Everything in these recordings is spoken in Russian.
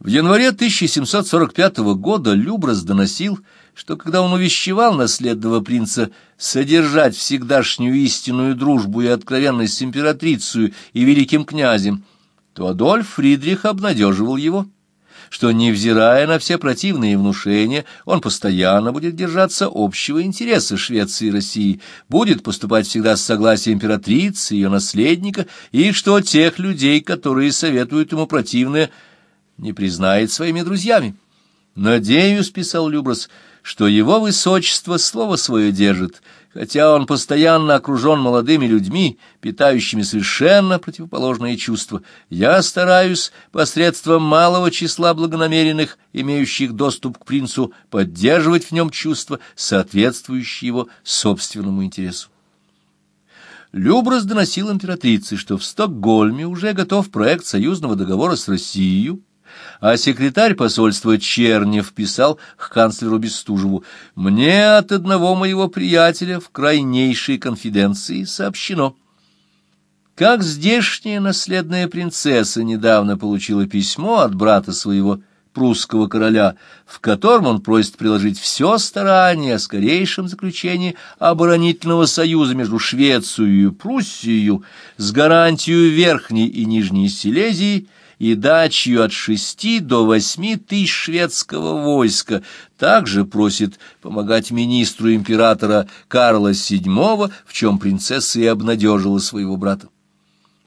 В январе 1745 года Любрас доносил, что когда он увещевал наследного принца содержать всегдашнюю истинную дружбу и откровенность с императрицей и великим князем, то Адольф Фридрих обнадеживал его, что, невзирая на все противные внушения, он постоянно будет держаться общего интереса Швеции и России, будет поступать всегда с согласия императрицы, и ее наследника, и что тех людей, которые советуют ему противное, не признает своими друзьями. «Надеюсь», — писал Любрас, — «что его высочество слово свое держит, хотя он постоянно окружен молодыми людьми, питающими совершенно противоположные чувства. Я стараюсь посредством малого числа благонамеренных, имеющих доступ к принцу, поддерживать в нем чувства, соответствующие его собственному интересу». Любрас доносил императрице, что в Стокгольме уже готов проект союзного договора с Россией, а секретарь посольства Чернев писал к канцлеру Бестужеву «Мне от одного моего приятеля в крайнейшей конфиденции сообщено». Как здешняя наследная принцесса недавно получила письмо от брата своего прусского короля, в котором он просит приложить все старание о скорейшем заключении оборонительного союза между Швецией и Пруссией с гарантией Верхней и Нижней Силезии и дачью от шести до восьми тысяч шведского войска. Также просит помогать министру императора Карла VII, в чем принцесса и обнадежила своего брата.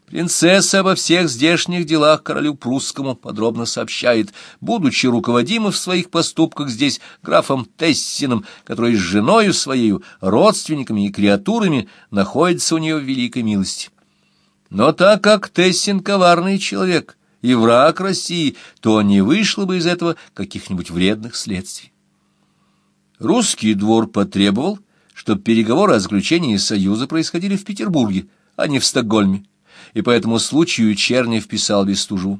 Принцесса обо всех здешних делах королю прусскому подробно сообщает, будучи руководима в своих поступках здесь графом Тессином, который с женою своей, родственниками и креатурами находится у нее в великой милости. Но так как Тессин коварный человек и враг России, то не вышло бы из этого каких-нибудь вредных следствий. Русский двор потребовал, чтобы переговоры о заключении союза происходили в Петербурге, а не в Стокгольме и по этому случаю Чернев писал Бестужеву.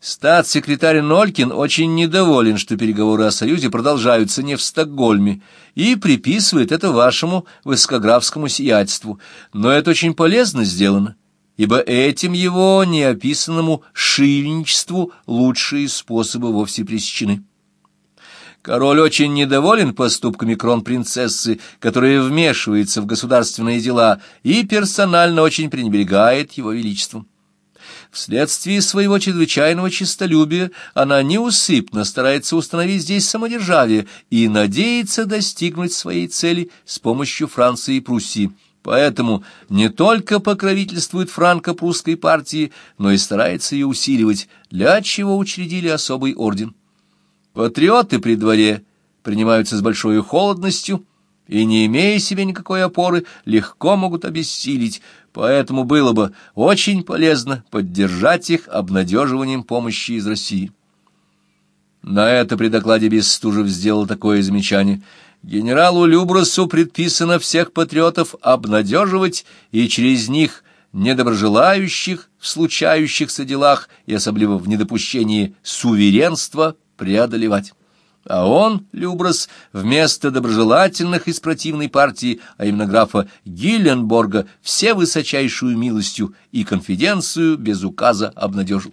Статс-секретарь Нолькин очень недоволен, что переговоры о Союзе продолжаются не в Стокгольме, и приписывает это вашему высокографскому сиятельству. Но это очень полезно сделано, ибо этим его неописанному шильничеству лучшие способы вовсе пресечены. Король очень недоволен поступками кронпринцессы, которая вмешивается в государственные дела и персонально очень пренебрегает его величеством. Вследствие своего чрезвычайного честолюбия она неусыпно старается установить здесь самодержавие и надеется достигнуть своей цели с помощью Франции и Пруссии. Поэтому не только покровительствует франко-прусской партии, но и старается ее усиливать, для чего учредили особый орден. Патриоты при дворе принимаются с большой холодностью и, не имея себе никакой опоры, легко могут обессилить, поэтому было бы очень полезно поддержать их обнадеживанием помощи из России. На это при докладе Бестужев сделал такое замечание. Генералу Любрасу предписано всех патриотов обнадеживать и через них недоброжелающих в случающихся делах и особливо в недопущении суверенства преодолевать. А он, Любрас, вместо доброжелательных из противной партии, а именно графа Гилленборга, все высочайшую милостью и конфиденцию без указа обнадежил.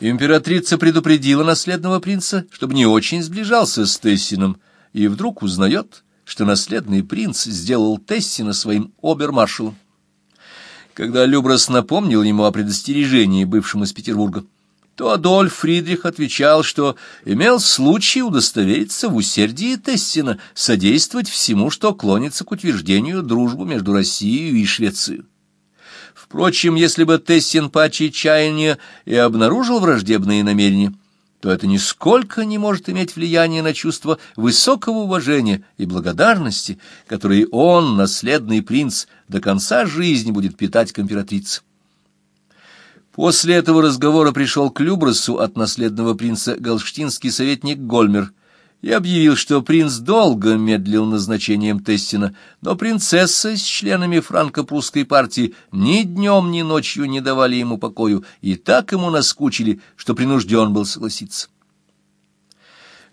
Императрица предупредила наследного принца, чтобы не очень сближался с Тессином, и вдруг узнает, что наследный принц сделал Тессина своим обермаршалом. Когда Любрас напомнил ему о предостережении бывшему из Петербурга, то Адольф Фридрих отвечал, что имел случай удостовериться в усердии Тессина содействовать всему, что клонится к утверждению дружбы между Россией и Швецией. Впрочем, если бы Тессин по отчаянию и обнаружил враждебные намерения, то это нисколько не может иметь влияния на чувство высокого уважения и благодарности, которые он, наследный принц, до конца жизни будет питать к императрице. После этого разговора пришел к Любрасу от наследного принца галштинский советник Гольмер и объявил, что принц долго медлил назначением Тессина, но принцесса с членами франко-прусской партии ни днем, ни ночью не давали ему покою и так ему наскучили, что принужден был согласиться.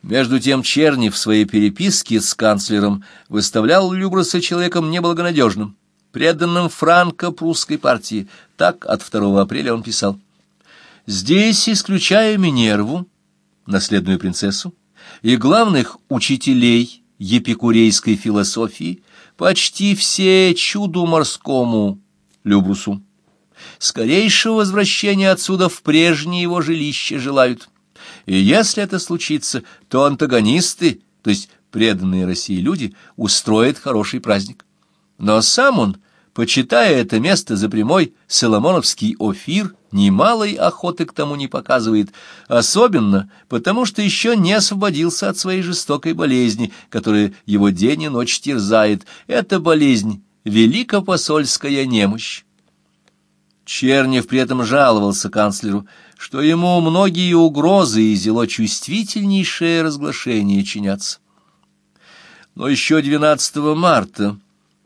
Между тем Черни в своей переписке с канцлером выставлял Любраса человеком неблагонадежным преданным франко-прусской партии. Так от 2 апреля он писал. Здесь, исключая Минерву, наследную принцессу, и главных учителей епикурейской философии, почти все чуду морскому Любрусу. Скорейшего возвращения отсюда в прежнее его жилище желают. И если это случится, то антагонисты, то есть преданные России люди, устроят хороший праздник. Но сам он, почитая это место за прямой Соломоновский офир, немалой охоты к тому не показывает, особенно потому, что еще не освободился от своей жестокой болезни, которая его день и ночь терзает. Это болезнь — великопосольская немощь. Чернев при этом жаловался канцлеру, что ему многие угрозы и зело чувствительнейшее разглашение чинятся. Но еще 12 марта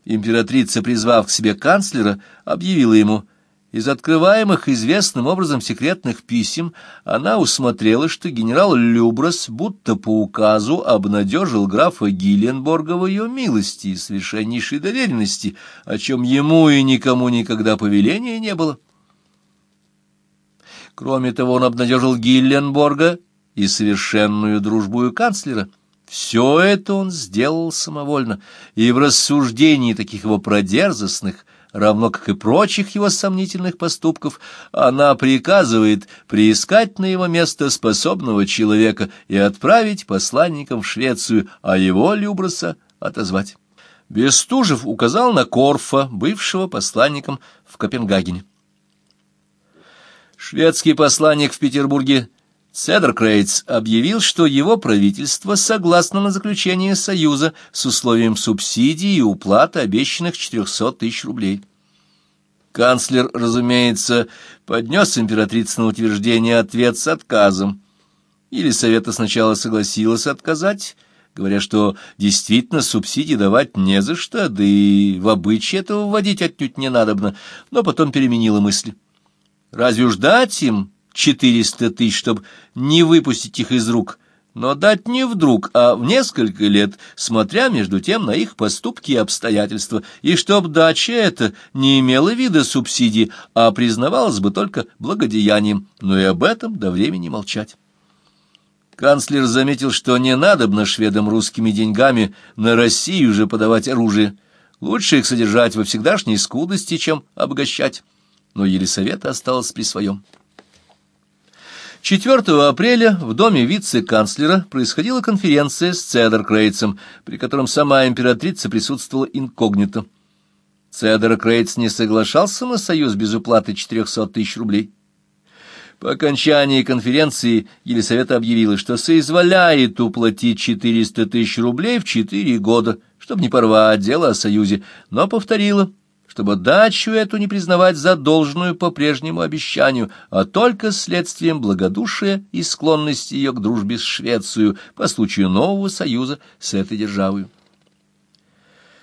императрица, призвав к себе канцлера, объявила ему, из открываемых известным образом секретных писем она усмотрела, что генерал Любрас будто по указу обнадежил графа Гилленборга в ее милости и совершеннейшей доверенности, о чем ему и никому никогда повеления не было. Кроме того, он обнадежил Гилленборга и совершенную дружбу канцлера. Все это он сделал самовольно, и в рассуждении таких его продерзостных, равно как и прочих его сомнительных поступков, она приказывает приискать на его место способного человека и отправить посланником в Швецию, а его, Люброса, отозвать. Бестужев указал на Корфа, бывшего посланником в Копенгагене. Шведский посланник в Петербурге Седер Крейц объявил, что его правительство согласно на заключение союза с условием субсидии и уплаты обещанных 400 тысяч рублей. Канцлер, разумеется, поднес императрице на утверждение ответ с отказом. Елисавета сначала согласилась отказать, говоря, что действительно субсидии давать не за что, да и в обычай этого вводить отнюдь не надобно, но потом переменила мысли. Разве уж дать им четыреста тысяч, чтобы не выпустить их из рук, но дать не вдруг, а в несколько лет, смотря между тем на их поступки и обстоятельства, и чтоб дача эта не имела вида субсидии, а признавалась бы только благодеянием, но и об этом до времени молчать. Канцлер заметил, что не надобно шведам русскими деньгами на Россию уже подавать оружие. Лучше их содержать во всегдашней скудости, чем обогащать. Но Елисавета осталась при своем. 4 апреля в доме вице-канцлера происходила конференция с Цедер при котором сама императрица присутствовала инкогнито. Цедер Крейц не соглашался на союз без уплаты 400 тысяч рублей. По окончании конференции Елисавета объявила, что соизволяет уплатить 400 тысяч рублей в четыре года, чтобы не порвать дело о союзе, но повторила, чтобы дачу эту не признавать за должную по прежнему обещанию, а только следствием благодушия и склонности ее к дружбе с Швецией по случаю нового союза с этой державой.